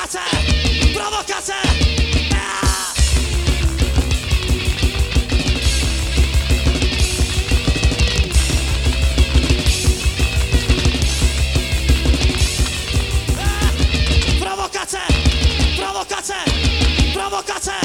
Prowokacja! Prowokacja! Prowokacja! Prowokacja! Prowokacja!